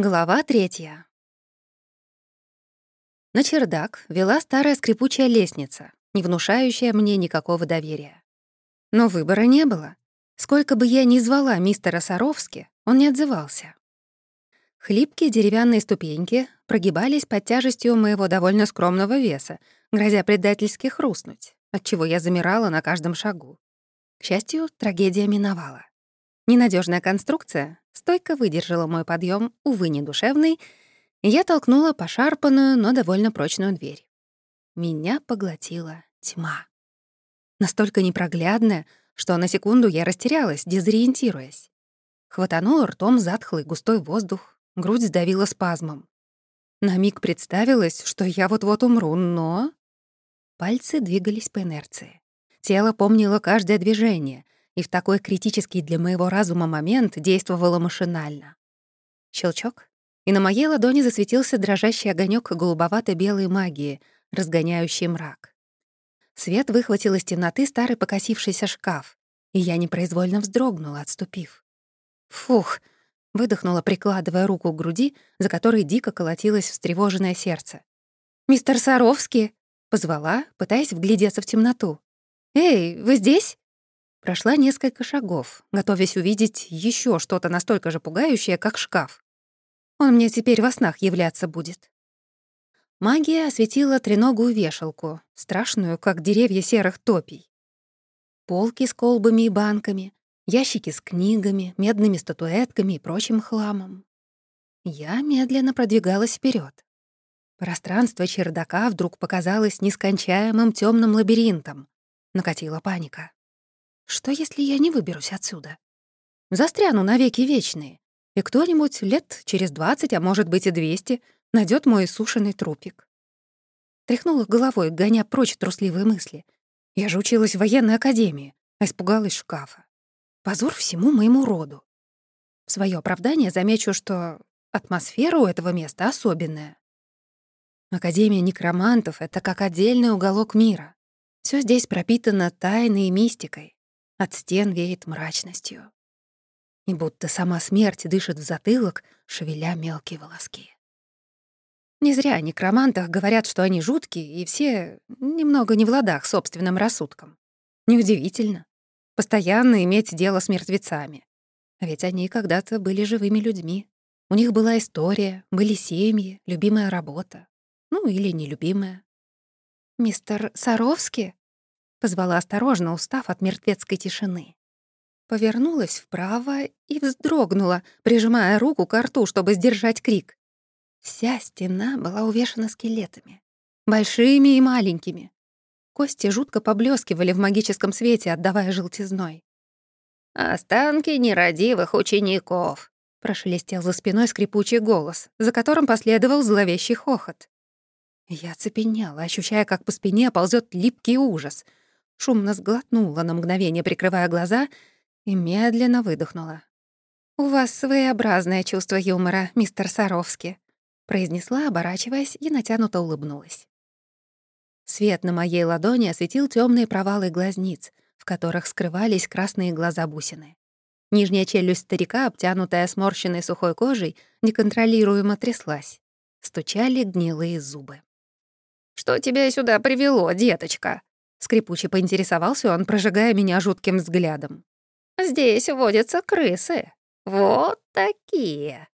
Глава третья. На чердак вела старая скрипучая лестница, не внушающая мне никакого доверия. Но выбора не было. Сколько бы я ни звала мистера Саровски, он не отзывался. Хлипкие деревянные ступеньки прогибались под тяжестью моего довольно скромного веса, грозя предательски хрустнуть, отчего я замирала на каждом шагу. К счастью, трагедия миновала. Ненадежная конструкция стойко выдержала мой подъем, увы, не душевный, и я толкнула пошарпанную, но довольно прочную дверь. Меня поглотила тьма. Настолько непроглядная, что на секунду я растерялась, дезориентируясь. Хватанула ртом затхлый густой воздух, грудь сдавила спазмом. На миг представилось, что я вот-вот умру, но... Пальцы двигались по инерции. Тело помнило каждое движение — и в такой критический для моего разума момент действовала машинально. Щелчок, и на моей ладони засветился дрожащий огонек голубовато-белой магии, разгоняющий мрак. Свет выхватил из темноты старый покосившийся шкаф, и я непроизвольно вздрогнула, отступив. «Фух!» — выдохнула, прикладывая руку к груди, за которой дико колотилось встревоженное сердце. «Мистер Саровский!» — позвала, пытаясь вглядеться в темноту. «Эй, вы здесь?» Прошла несколько шагов, готовясь увидеть еще что-то настолько же пугающее, как шкаф. Он мне теперь во снах являться будет. Магия осветила треногую вешалку, страшную, как деревья серых топий. Полки с колбами и банками, ящики с книгами, медными статуэтками и прочим хламом. Я медленно продвигалась вперед. Пространство чердака вдруг показалось нескончаемым темным лабиринтом. Накатила паника. Что, если я не выберусь отсюда? Застряну навеки вечные, и кто-нибудь лет через двадцать, а может быть и двести, найдет мой сушеный трупик. Тряхнула головой, гоня прочь трусливые мысли. Я же училась в военной академии, а испугалась шкафа. Позор всему моему роду. В своё оправдание замечу, что атмосфера у этого места особенная. Академия некромантов — это как отдельный уголок мира. Всё здесь пропитано тайной и мистикой. От стен веет мрачностью. И будто сама смерть дышит в затылок, шевеля мелкие волоски. Не зря о некромантах говорят, что они жуткие, и все немного не в ладах собственным рассудком. Неудивительно. Постоянно иметь дело с мертвецами. Ведь они когда-то были живыми людьми. У них была история, были семьи, любимая работа. Ну, или нелюбимая. «Мистер Саровский?» Позвала осторожно, устав от мертвецкой тишины. Повернулась вправо и вздрогнула, прижимая руку к рту, чтобы сдержать крик. Вся стена была увешана скелетами. Большими и маленькими. Кости жутко поблескивали в магическом свете, отдавая желтизной. «Останки нерадивых учеников», — прошелестел за спиной скрипучий голос, за которым последовал зловещий хохот. Я цепенела, ощущая, как по спине ползет липкий ужас — шумно сглотнула на мгновение, прикрывая глаза, и медленно выдохнула. «У вас своеобразное чувство юмора, мистер Саровский», произнесла, оборачиваясь, и натянуто улыбнулась. Свет на моей ладони осветил темные провалы глазниц, в которых скрывались красные глаза бусины. Нижняя челюсть старика, обтянутая сморщенной сухой кожей, неконтролируемо тряслась. Стучали гнилые зубы. «Что тебя сюда привело, деточка?» Скрипуче поинтересовался он, прожигая меня жутким взглядом. «Здесь водятся крысы. Вот такие».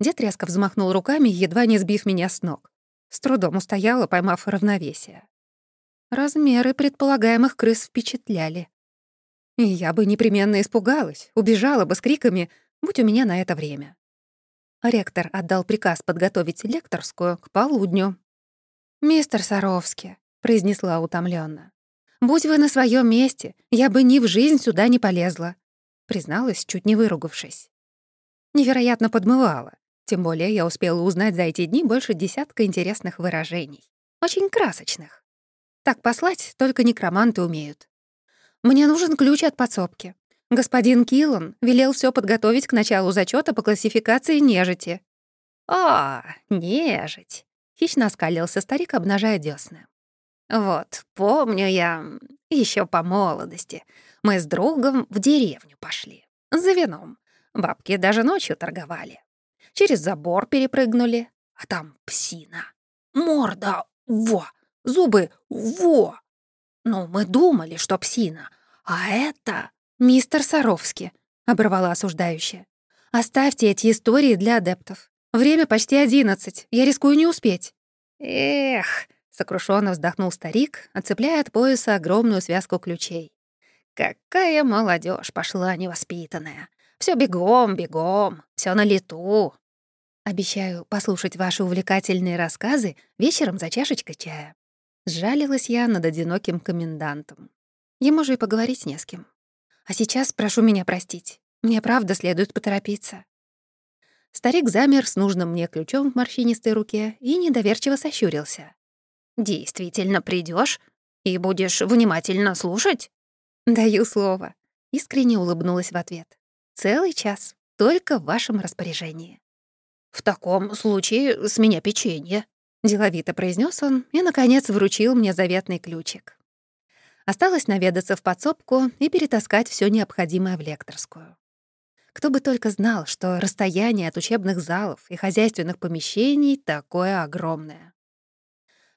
Дед резко взмахнул руками, едва не сбив меня с ног. С трудом устояла, поймав равновесие. Размеры предполагаемых крыс впечатляли. И я бы непременно испугалась, убежала бы с криками, будь у меня на это время. Ректор отдал приказ подготовить лекторскую к полудню. «Мистер Саровский», — произнесла утомленно. Будь вы на своем месте, я бы ни в жизнь сюда не полезла», — призналась, чуть не выругавшись. Невероятно подмывала. Тем более я успела узнать за эти дни больше десятка интересных выражений. Очень красочных. Так послать только некроманты умеют. Мне нужен ключ от подсобки. Господин Киллан велел все подготовить к началу зачета по классификации нежити. «А, нежить!» — хищно оскалился старик, обнажая дёсны. Вот, помню я, еще по молодости, мы с другом в деревню пошли. За вином. Бабки даже ночью торговали. через забор перепрыгнули, а там псина. Морда — во, зубы — во. Ну, мы думали, что псина, а это... «Мистер Саровский», — оборвала осуждающая. «Оставьте эти истории для адептов. Время почти одиннадцать, я рискую не успеть». «Эх», — сокрушенно вздохнул старик, отцепляя от пояса огромную связку ключей. «Какая молодежь пошла невоспитанная! Все бегом, бегом, все на лету!» «Обещаю послушать ваши увлекательные рассказы вечером за чашечкой чая». Сжалилась я над одиноким комендантом. Ему же и поговорить не с кем. А сейчас прошу меня простить. Мне правда следует поторопиться». Старик замер с нужным мне ключом в морщинистой руке и недоверчиво сощурился. «Действительно придешь и будешь внимательно слушать?» «Даю слово», — искренне улыбнулась в ответ. «Целый час, только в вашем распоряжении». «В таком случае с меня печенье», — деловито произнес он и, наконец, вручил мне заветный ключик. Осталось наведаться в подсобку и перетаскать все необходимое в лекторскую. Кто бы только знал, что расстояние от учебных залов и хозяйственных помещений такое огромное.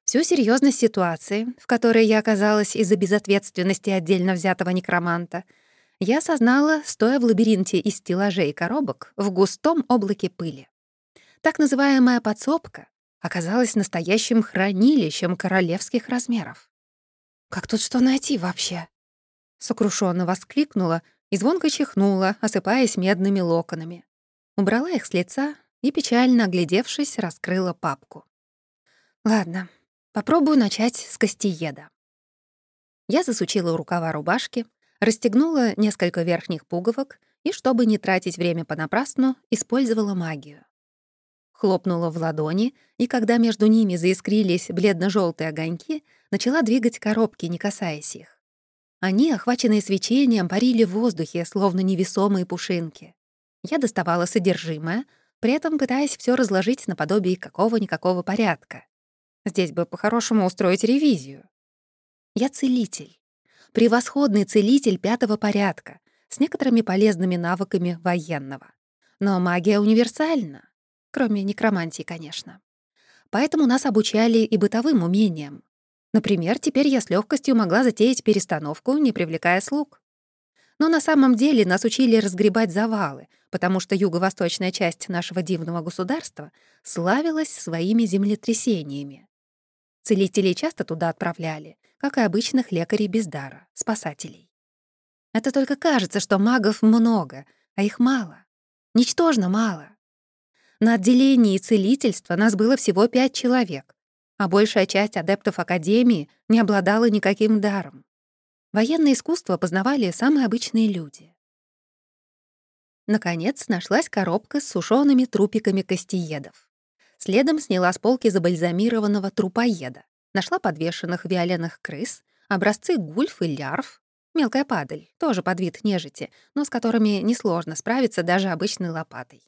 Всю серьезность ситуации, в которой я оказалась из-за безответственности отдельно взятого некроманта, я осознала, стоя в лабиринте из стеллажей и коробок в густом облаке пыли. Так называемая подсобка оказалась настоящим хранилищем королевских размеров. Как тут что найти вообще? Сокрушенно воскликнула и звонко чихнула, осыпаясь медными локонами. Убрала их с лица и, печально оглядевшись, раскрыла папку. Ладно, попробую начать с костиеда. Я засучила рукава рубашки, расстегнула несколько верхних пуговок и, чтобы не тратить время понапрасну, использовала магию. Хлопнула в ладони, и когда между ними заискрились бледно желтые огоньки, начала двигать коробки, не касаясь их. Они, охваченные свечением, парили в воздухе, словно невесомые пушинки. Я доставала содержимое, при этом пытаясь все разложить наподобие какого-никакого порядка. Здесь бы по-хорошему устроить ревизию. Я целитель. Превосходный целитель пятого порядка, с некоторыми полезными навыками военного. Но магия универсальна, кроме некромантии, конечно. Поэтому нас обучали и бытовым умениям. Например, теперь я с легкостью могла затеять перестановку, не привлекая слуг. Но на самом деле нас учили разгребать завалы, потому что юго-восточная часть нашего дивного государства славилась своими землетрясениями. Целителей часто туда отправляли, как и обычных лекарей без дара, спасателей. Это только кажется, что магов много, а их мало. Ничтожно мало. На отделении целительства нас было всего пять человек, а большая часть адептов Академии не обладала никаким даром. Военное искусство познавали самые обычные люди. Наконец нашлась коробка с сушеными трупиками костиедов. Следом сняла с полки забальзамированного трупоеда. Нашла подвешенных вяленых крыс, образцы гульф и лярв, мелкая падаль, тоже под вид нежити, но с которыми несложно справиться даже обычной лопатой.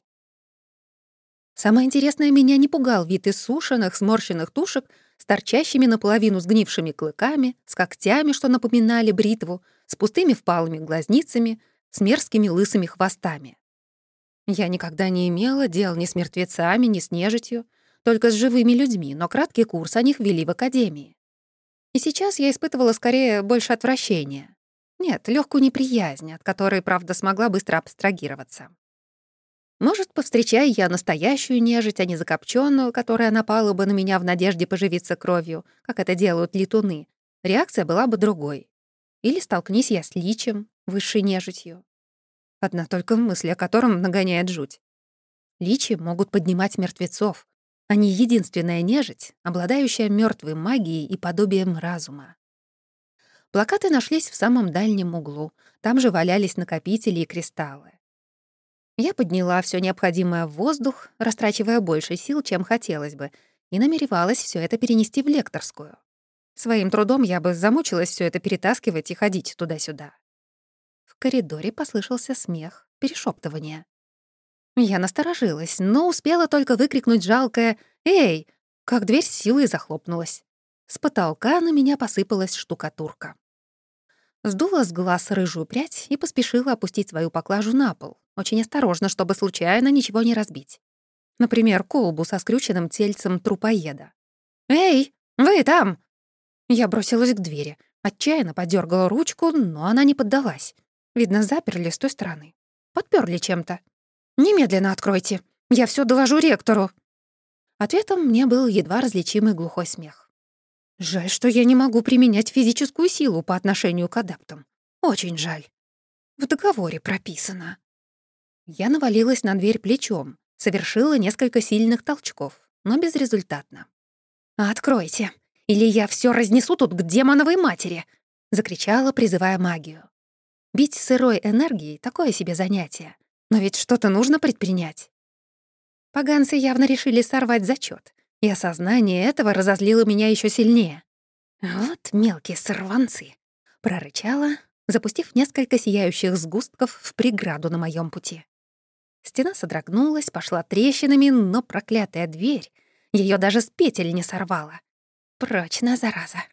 Самое интересное, меня не пугал вид иссушенных, сморщенных тушек с торчащими наполовину сгнившими клыками, с когтями, что напоминали бритву, с пустыми впалыми глазницами, с мерзкими лысыми хвостами. Я никогда не имела дел ни с мертвецами, ни с нежитью, только с живыми людьми, но краткий курс о них вели в академии. И сейчас я испытывала скорее больше отвращения. Нет, легкую неприязнь, от которой, правда, смогла быстро абстрагироваться. Может, повстречая я настоящую нежить, а не закопченную, которая напала бы на меня в надежде поживиться кровью, как это делают летуны, реакция была бы другой. Или столкнись я с личем, высшей нежитью. Одна только мысль о котором нагоняет жуть. Личи могут поднимать мертвецов. Они единственная нежить, обладающая мертвой магией и подобием разума. Плакаты нашлись в самом дальнем углу. Там же валялись накопители и кристаллы. Я подняла все необходимое в воздух, растрачивая больше сил, чем хотелось бы, и намеревалась все это перенести в лекторскую. Своим трудом я бы замучилась все это перетаскивать и ходить туда-сюда. В коридоре послышался смех, перешептывание. Я насторожилась, но успела только выкрикнуть жалкое «Эй!», как дверь с силой захлопнулась. С потолка на меня посыпалась штукатурка. Сдула с глаз рыжую прядь и поспешила опустить свою поклажу на пол, очень осторожно, чтобы случайно ничего не разбить. Например, колбу со скрюченным тельцем трупоеда. «Эй, вы там!» Я бросилась к двери, отчаянно подергала ручку, но она не поддалась. Видно, заперли с той стороны. Подперли чем-то. «Немедленно откройте. Я все доложу ректору». Ответом мне был едва различимый глухой смех. Жаль, что я не могу применять физическую силу по отношению к адептам. Очень жаль. В договоре прописано. Я навалилась на дверь плечом, совершила несколько сильных толчков, но безрезультатно. «Откройте, или я все разнесу тут к демоновой матери!» — закричала, призывая магию. Бить сырой энергией — такое себе занятие. Но ведь что-то нужно предпринять. Поганцы явно решили сорвать зачет, и осознание этого разозлило меня еще сильнее. «Вот мелкие сорванцы!» — прорычала, запустив несколько сияющих сгустков в преграду на моем пути. Стена содрогнулась, пошла трещинами, но проклятая дверь ее даже с петель не сорвала. Прочная зараза.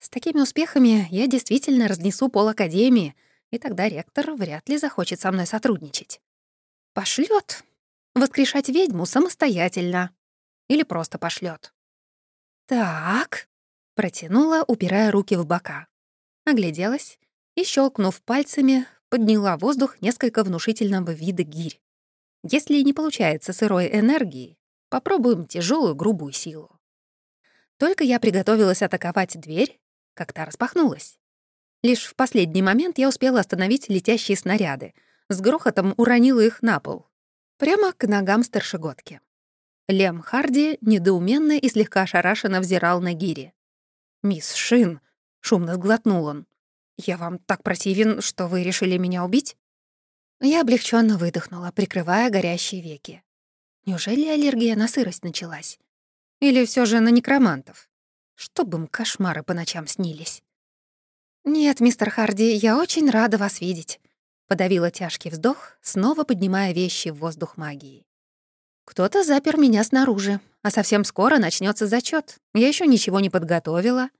С такими успехами я действительно разнесу пол Академии, и тогда ректор вряд ли захочет со мной сотрудничать. Пошлет воскрешать ведьму самостоятельно. Или просто пошлет. «Так», — протянула, упирая руки в бока. Огляделась и, щелкнув пальцами, подняла в воздух несколько внушительного вида гирь. Если не получается сырой энергии, попробуем тяжелую грубую силу. Только я приготовилась атаковать дверь, как та распахнулась. Лишь в последний момент я успела остановить летящие снаряды, с грохотом уронила их на пол, Прямо к ногам старшегодки. Лем Харди недоуменно и слегка ошарашенно взирал на Гири. «Мисс Шин», — шумно сглотнул он, — «я вам так противен, что вы решили меня убить?» Я облегченно выдохнула, прикрывая горящие веки. Неужели аллергия на сырость началась? Или все же на некромантов? Чтобы им кошмары по ночам снились. «Нет, мистер Харди, я очень рада вас видеть. Подавила тяжкий вздох, снова поднимая вещи в воздух магии. Кто-то запер меня снаружи, а совсем скоро начнется зачет. Я еще ничего не подготовила.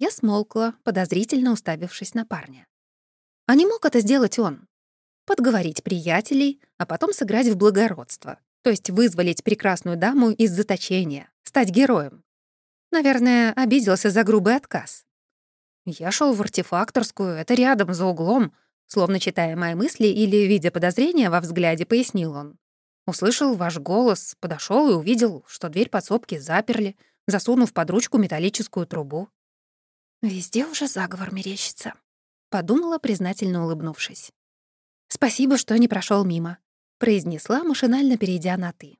Я смолкла, подозрительно уставившись на парня. А не мог это сделать он? Подговорить приятелей, а потом сыграть в благородство, то есть вызволить прекрасную даму из заточения, стать героем. Наверное, обиделся за грубый отказ. Я шел в артефакторскую, это рядом, за углом, Словно читая мои мысли или видя подозрения во взгляде, пояснил он. Услышал ваш голос, подошел и увидел, что дверь подсобки заперли, засунув под ручку металлическую трубу. «Везде уже заговор мерещится», — подумала, признательно улыбнувшись. «Спасибо, что не прошел мимо», — произнесла, машинально перейдя на «ты».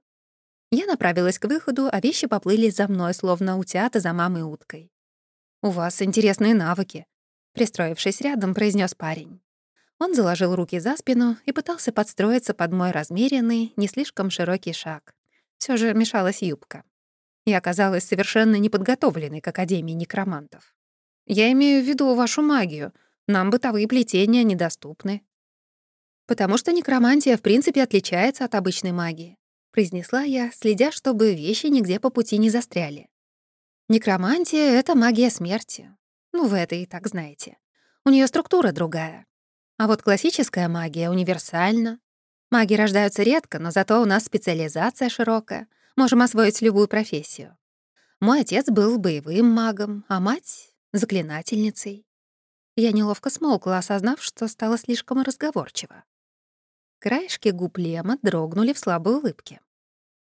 Я направилась к выходу, а вещи поплыли за мной, словно утята за мамой уткой. «У вас интересные навыки», — пристроившись рядом, произнес парень. Он заложил руки за спину и пытался подстроиться под мой размеренный, не слишком широкий шаг. Все же мешалась юбка. Я оказалась совершенно неподготовленной к Академии некромантов. Я имею в виду вашу магию. Нам бытовые плетения недоступны. Потому что некромантия в принципе отличается от обычной магии, произнесла я, следя, чтобы вещи нигде по пути не застряли. Некромантия — это магия смерти. Ну, вы это и так знаете. У нее структура другая. А вот классическая магия универсальна. Маги рождаются редко, но зато у нас специализация широкая. Можем освоить любую профессию. Мой отец был боевым магом, а мать — заклинательницей. Я неловко смолкла, осознав, что стало слишком разговорчиво. Краешки губ Лема дрогнули в слабой улыбке.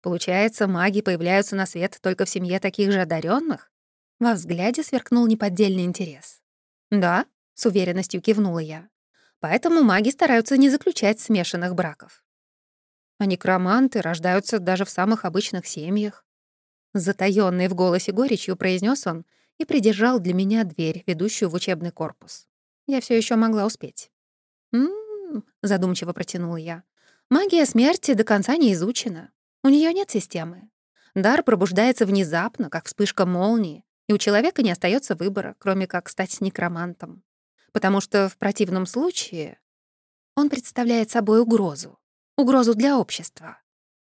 Получается, маги появляются на свет только в семье таких же одаренных? Во взгляде сверкнул неподдельный интерес. «Да», — с уверенностью кивнула я. Поэтому маги стараются не заключать смешанных браков. А некроманты рождаются даже в самых обычных семьях. Затаённый в голосе горечью произнес он и придержал для меня дверь, ведущую в учебный корпус. Я все еще могла успеть. «М-м-м», задумчиво протянула я. «Магия смерти до конца не изучена. У нее нет системы. Дар пробуждается внезапно, как вспышка молнии, и у человека не остается выбора, кроме как стать некромантом потому что в противном случае он представляет собой угрозу, угрозу для общества.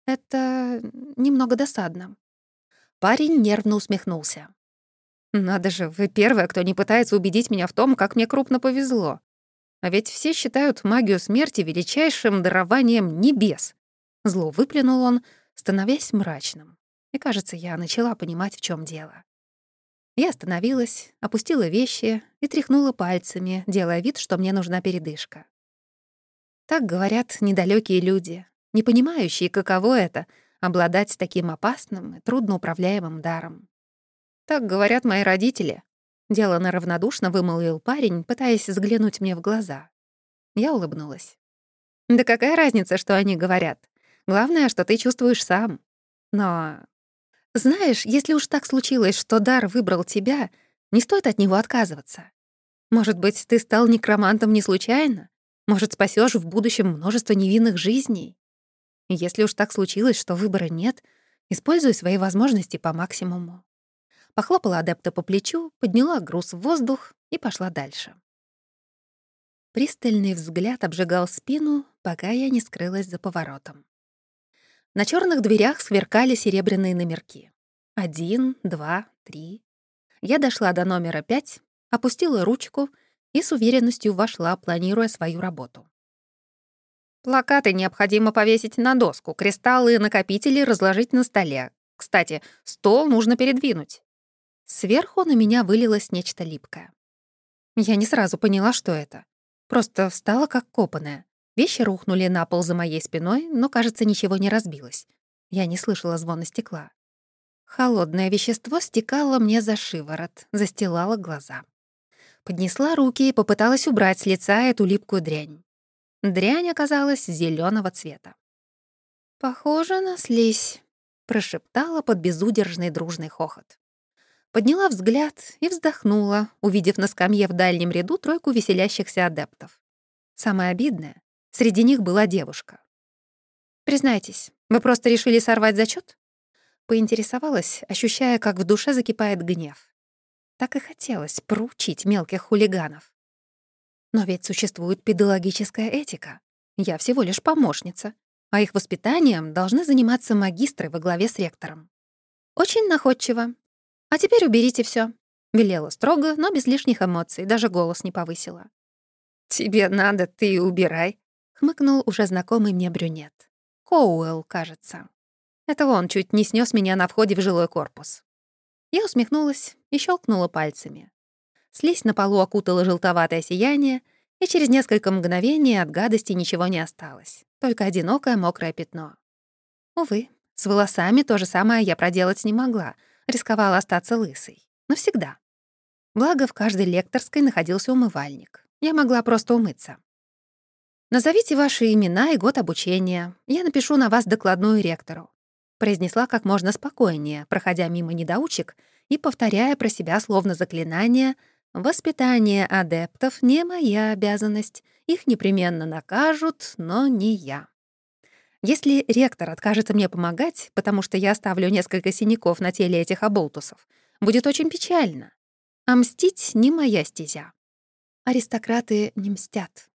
Это немного досадно. Парень нервно усмехнулся. «Надо же, вы первая, кто не пытается убедить меня в том, как мне крупно повезло. А ведь все считают магию смерти величайшим дарованием небес». Зло выплюнул он, становясь мрачным. И, кажется, я начала понимать, в чем дело. Я остановилась, опустила вещи и тряхнула пальцами, делая вид, что мне нужна передышка. Так говорят недалекие люди, не понимающие, каково это — обладать таким опасным и трудноуправляемым даром. Так говорят мои родители. Делано равнодушно вымолвил парень, пытаясь взглянуть мне в глаза. Я улыбнулась. Да какая разница, что они говорят? Главное, что ты чувствуешь сам. Но... Знаешь, если уж так случилось, что дар выбрал тебя, не стоит от него отказываться. Может быть, ты стал некромантом не случайно? Может, спасешь в будущем множество невинных жизней? Если уж так случилось, что выбора нет, используй свои возможности по максимуму. Похлопала адепта по плечу, подняла груз в воздух и пошла дальше. Пристальный взгляд обжигал спину, пока я не скрылась за поворотом. На черных дверях сверкали серебряные номерки. Один, два, три. Я дошла до номера пять, опустила ручку и с уверенностью вошла, планируя свою работу. Плакаты необходимо повесить на доску, кристаллы и накопители разложить на столе. Кстати, стол нужно передвинуть. Сверху на меня вылилось нечто липкое. Я не сразу поняла, что это. Просто встала как копанная. Вещи рухнули на пол за моей спиной, но, кажется, ничего не разбилось. Я не слышала звона стекла. Холодное вещество стекало мне за шиворот, застилало глаза. Поднесла руки и попыталась убрать с лица эту липкую дрянь. Дрянь оказалась зеленого цвета. «Похоже на слизь», — прошептала под безудержный дружный хохот. Подняла взгляд и вздохнула, увидев на скамье в дальнем ряду тройку веселящихся адептов. Самое обидное, Среди них была девушка. «Признайтесь, вы просто решили сорвать зачет? Поинтересовалась, ощущая, как в душе закипает гнев. Так и хотелось проучить мелких хулиганов. Но ведь существует педагогическая этика. Я всего лишь помощница, а их воспитанием должны заниматься магистры во главе с ректором. Очень находчиво. А теперь уберите все. Велела строго, но без лишних эмоций, даже голос не повысила. «Тебе надо, ты убирай», хмыкнул уже знакомый мне брюнет. Коуэлл, кажется. Это он чуть не снес меня на входе в жилой корпус. Я усмехнулась и щелкнула пальцами. Слизь на полу окутала желтоватое сияние, и через несколько мгновений от гадости ничего не осталось, только одинокое мокрое пятно. Увы, с волосами то же самое я проделать не могла, рисковала остаться лысой. Навсегда. Благо, в каждой лекторской находился умывальник. Я могла просто умыться. «Назовите ваши имена и год обучения. Я напишу на вас докладную ректору», — произнесла как можно спокойнее, проходя мимо недоучек и повторяя про себя словно заклинание «Воспитание адептов — не моя обязанность. Их непременно накажут, но не я». Если ректор откажется мне помогать, потому что я оставлю несколько синяков на теле этих оболтусов, будет очень печально. А мстить — не моя стезя. Аристократы не мстят.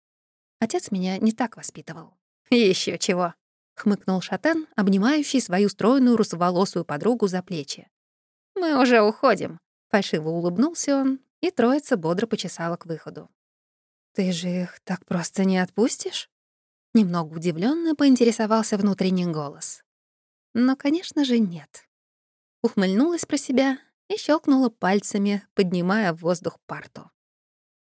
Отец меня не так воспитывал. Еще чего, хмыкнул Шатен, обнимающий свою стройную русоволосую подругу за плечи. Мы уже уходим, фальшиво улыбнулся он, и троица бодро почесала к выходу. Ты же их так просто не отпустишь? Немного удивленно поинтересовался внутренний голос. Но, конечно же, нет. Ухмыльнулась про себя и щелкнула пальцами, поднимая в воздух парту.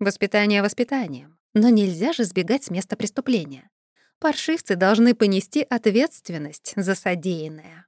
Воспитание воспитанием. Но нельзя же сбегать с места преступления. Паршивцы должны понести ответственность за содеянное.